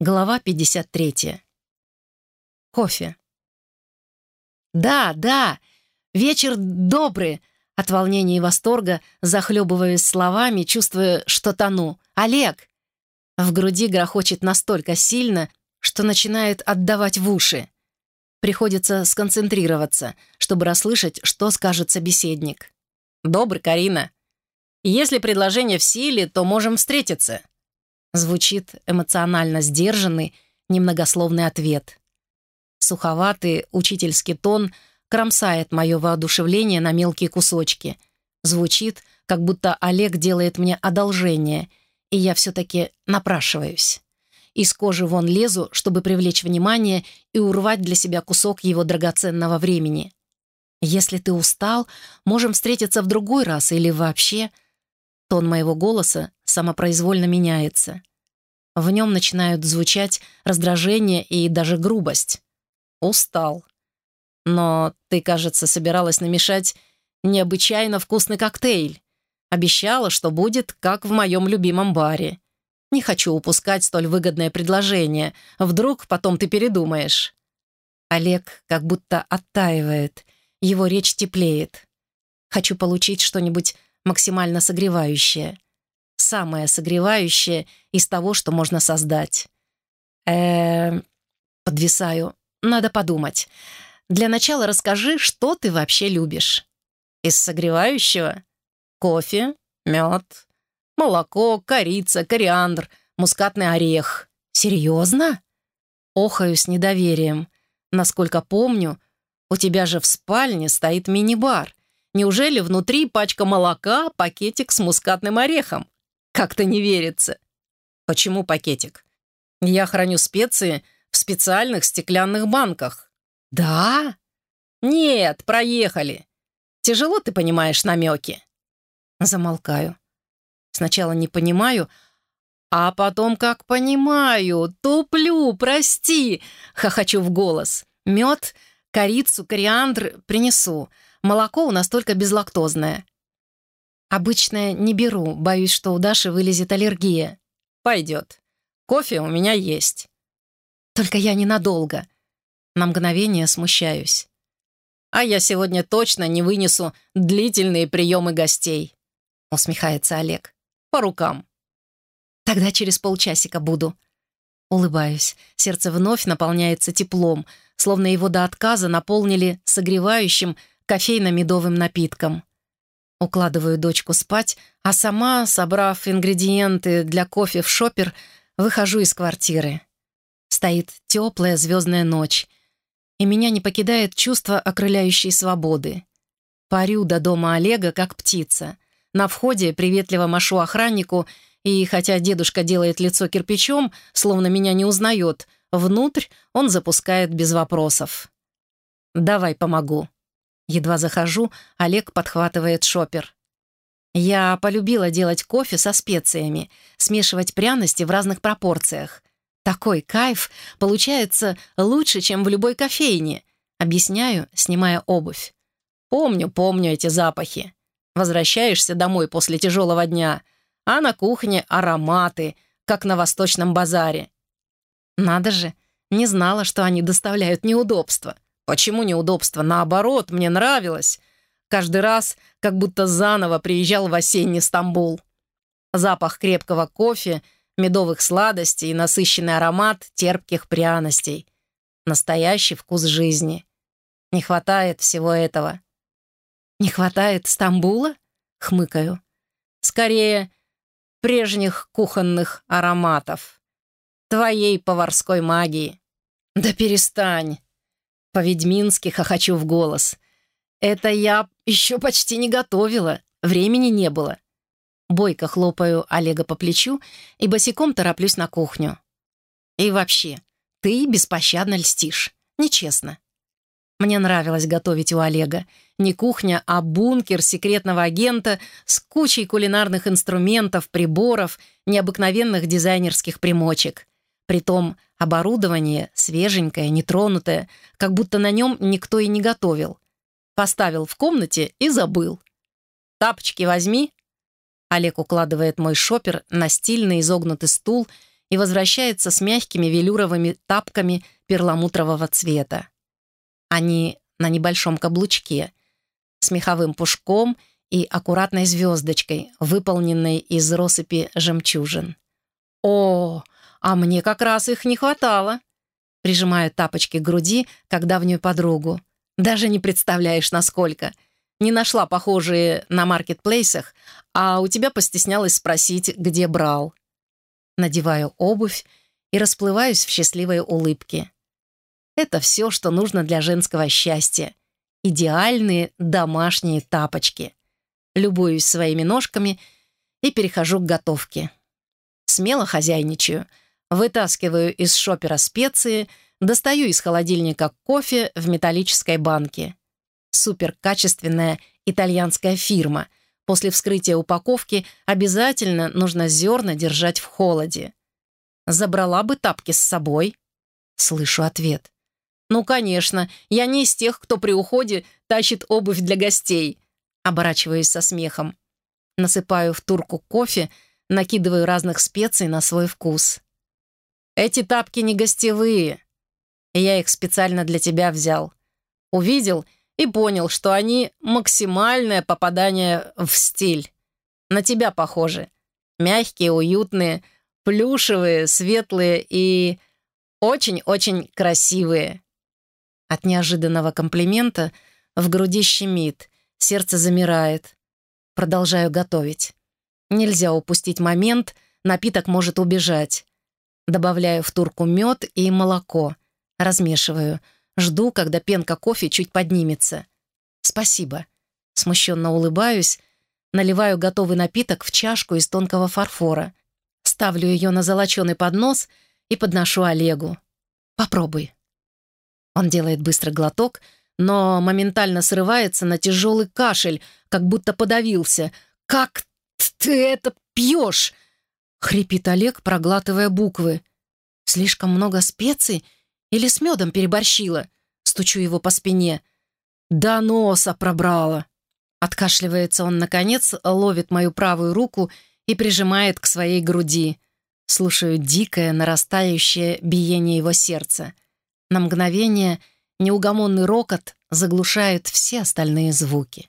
Глава 53. Кофе. «Да, да, вечер добрый!» От волнения и восторга, захлебываясь словами, чувствуя, что тону. «Олег!» В груди грохочет настолько сильно, что начинает отдавать в уши. Приходится сконцентрироваться, чтобы расслышать, что скажет собеседник. «Добрый, Карина. Если предложение в силе, то можем встретиться». Звучит эмоционально сдержанный, немногословный ответ. Суховатый учительский тон кромсает мое воодушевление на мелкие кусочки. Звучит, как будто Олег делает мне одолжение, и я все-таки напрашиваюсь. Из кожи вон лезу, чтобы привлечь внимание и урвать для себя кусок его драгоценного времени. Если ты устал, можем встретиться в другой раз или вообще... Тон моего голоса самопроизвольно меняется. В нем начинают звучать раздражение и даже грубость. Устал. Но ты, кажется, собиралась намешать необычайно вкусный коктейль. Обещала, что будет, как в моем любимом баре. Не хочу упускать столь выгодное предложение. Вдруг потом ты передумаешь. Олег как будто оттаивает. Его речь теплеет. Хочу получить что-нибудь максимально согревающее. Самое согревающее из того, что можно создать. э Подвисаю. Надо подумать. Для начала расскажи, что ты вообще любишь. Из согревающего? Кофе, мед, молоко, корица, кориандр, мускатный орех. Серьезно? Охаю с недоверием. Насколько помню, у тебя же в спальне стоит мини-бар. Неужели внутри пачка молока, пакетик с мускатным орехом? Как-то не верится. Почему пакетик? Я храню специи в специальных стеклянных банках. Да? Нет, проехали. Тяжело ты понимаешь намеки. Замолкаю. Сначала не понимаю, а потом как понимаю. Туплю, прости, хохочу в голос. Мед, корицу, кориандр принесу. Молоко у нас только безлактозное. Обычное не беру, боюсь, что у Даши вылезет аллергия. Пойдет. Кофе у меня есть. Только я ненадолго. На мгновение смущаюсь. А я сегодня точно не вынесу длительные приемы гостей. Усмехается Олег. По рукам. Тогда через полчасика буду. Улыбаюсь. Сердце вновь наполняется теплом, словно его до отказа наполнили согревающим, кофейно-медовым напитком. Укладываю дочку спать, а сама, собрав ингредиенты для кофе в шопер, выхожу из квартиры. Стоит теплая звездная ночь, и меня не покидает чувство окрыляющей свободы. Парю до дома Олега, как птица. На входе приветливо машу охраннику, и хотя дедушка делает лицо кирпичом, словно меня не узнает, внутрь он запускает без вопросов. «Давай помогу», Едва захожу, Олег подхватывает шопер. Я полюбила делать кофе со специями, смешивать пряности в разных пропорциях. Такой кайф получается лучше, чем в любой кофейне. Объясняю, снимая обувь. Помню, помню эти запахи. Возвращаешься домой после тяжелого дня, а на кухне ароматы, как на восточном базаре. Надо же, не знала, что они доставляют неудобства. Почему неудобство? Наоборот, мне нравилось. Каждый раз как будто заново приезжал в осенний Стамбул. Запах крепкого кофе, медовых сладостей и насыщенный аромат терпких пряностей. Настоящий вкус жизни. Не хватает всего этого. «Не хватает Стамбула?» — хмыкаю. «Скорее, прежних кухонных ароматов. Твоей поварской магии». «Да перестань!» По-ведьмински хохочу в голос. «Это я еще почти не готовила. Времени не было». Бойко хлопаю Олега по плечу и босиком тороплюсь на кухню. «И вообще, ты беспощадно льстишь. Нечестно». Мне нравилось готовить у Олега. Не кухня, а бункер секретного агента с кучей кулинарных инструментов, приборов, необыкновенных дизайнерских примочек. Притом оборудование свеженькое, нетронутое, как будто на нем никто и не готовил. Поставил в комнате и забыл. «Тапочки возьми». Олег укладывает мой шопер на стильный изогнутый стул и возвращается с мягкими велюровыми тапками перламутрового цвета. Они на небольшом каблучке, с меховым пушком и аккуратной звездочкой, выполненной из россыпи жемчужин. «О, а мне как раз их не хватало!» Прижимаю тапочки к груди, как давнюю подругу. «Даже не представляешь, насколько!» Не нашла похожие на маркетплейсах, а у тебя постеснялась спросить, где брал. Надеваю обувь и расплываюсь в счастливой улыбке. Это все, что нужно для женского счастья. Идеальные домашние тапочки. Любуюсь своими ножками и перехожу к готовке. Смело хозяйничаю. Вытаскиваю из шопера специи, достаю из холодильника кофе в металлической банке. Суперкачественная итальянская фирма. После вскрытия упаковки обязательно нужно зерна держать в холоде. Забрала бы тапки с собой. Слышу ответ. «Ну, конечно, я не из тех, кто при уходе тащит обувь для гостей», оборачиваюсь со смехом. Насыпаю в турку кофе, накидываю разных специй на свой вкус. «Эти тапки не гостевые. Я их специально для тебя взял. Увидел и понял, что они максимальное попадание в стиль. На тебя похожи. Мягкие, уютные, плюшевые, светлые и очень-очень красивые. От неожиданного комплимента в груди щемит, сердце замирает. Продолжаю готовить. Нельзя упустить момент, напиток может убежать. Добавляю в турку мед и молоко. Размешиваю. Жду, когда пенка кофе чуть поднимется. Спасибо. Смущенно улыбаюсь, наливаю готовый напиток в чашку из тонкого фарфора. Ставлю ее на золоченый поднос и подношу Олегу. Попробуй. Он делает быстро глоток, но моментально срывается на тяжелый кашель, как будто подавился. «Как ты это пьешь?» — хрипит Олег, проглатывая буквы. «Слишком много специй или с медом переборщила?» Стучу его по спине. «Да носа пробрала!» Откашливается он, наконец, ловит мою правую руку и прижимает к своей груди. Слушаю дикое, нарастающее биение его сердца — на мгновение неугомонный рокот заглушает все остальные звуки.